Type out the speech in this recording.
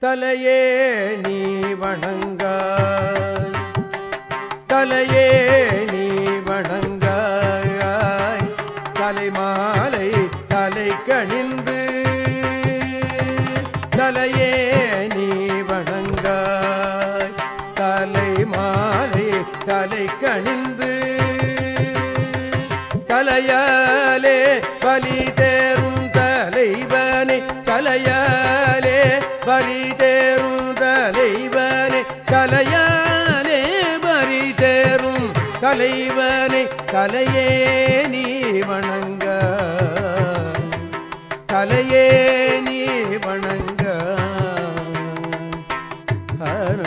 தலையே நீ வணங்காய். தலையே நீ வணங்காய். தலைமாலை தலை கணிந்து தலையே நீ வணங்காய். தலைமாலை தலை கணிந்து தலையாலே பலி தேரும் தலைவனை. தலையா பரிதேரும் தலைவனை கலையாலே பரிதேரும் தலைவனை கலையே நீ வணங்க. கலையே நீ வணங்க. ஹன